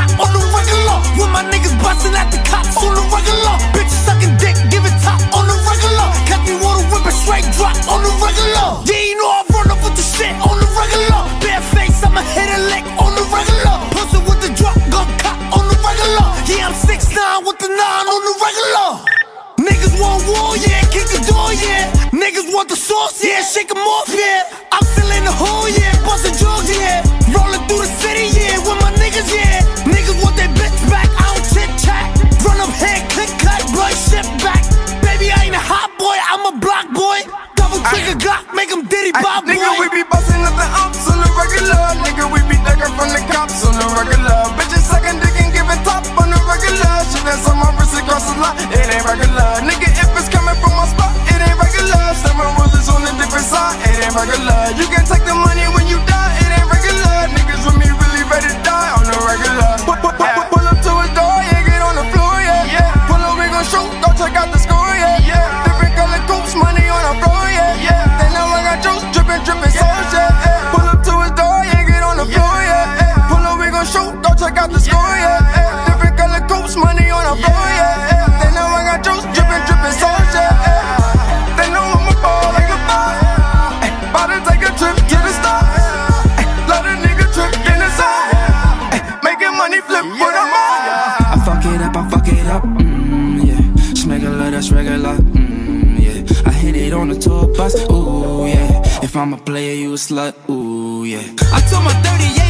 block on the regular. With my niggas busting at the cops on the regular. Bitch sucking dick, give it top on the regular. cut me water whipping straight drop on the regular. Yeah, you know I run up with the shit on the regular. Bare face, I'ma hit a lick on the regular. Pussy with the drop, gun cop on the regular. Yeah, I'm six nine with the 9 on the regular. Niggas want war, yeah, kick the door, yeah. Niggas want the sauce, yeah, shake them off, yeah. I'm still in the hole, yeah, bustin' drugs, yeah. Rollin' through the city, yeah, with my niggas, yeah. Nigga, we be bustin' up the ops on the regular. Nigga, we be ducking from the cops on the regular. Bitches sucking dick and giving top on the regular. Shit that's on my wrist across the lot, it ain't regular. Nigga, if it's coming from my spot, it ain't regular. Seven rulers on a different side, it ain't regular. You can take the money yeah. Different color coats, money on the floor, yeah. They know I got juice, drippin', drippin' sauce, yeah. They know I'm a ball like a ball. About to take a trip to the stars. Let a nigga trip in the side. Making money flip with a I fuck it up, I fuck it up, mm, yeah. Smegular, that's regular, mm, yeah. I hit it on the tour bus, ooh, yeah. If I'm a player, you a slut, ooh, yeah. I told my 38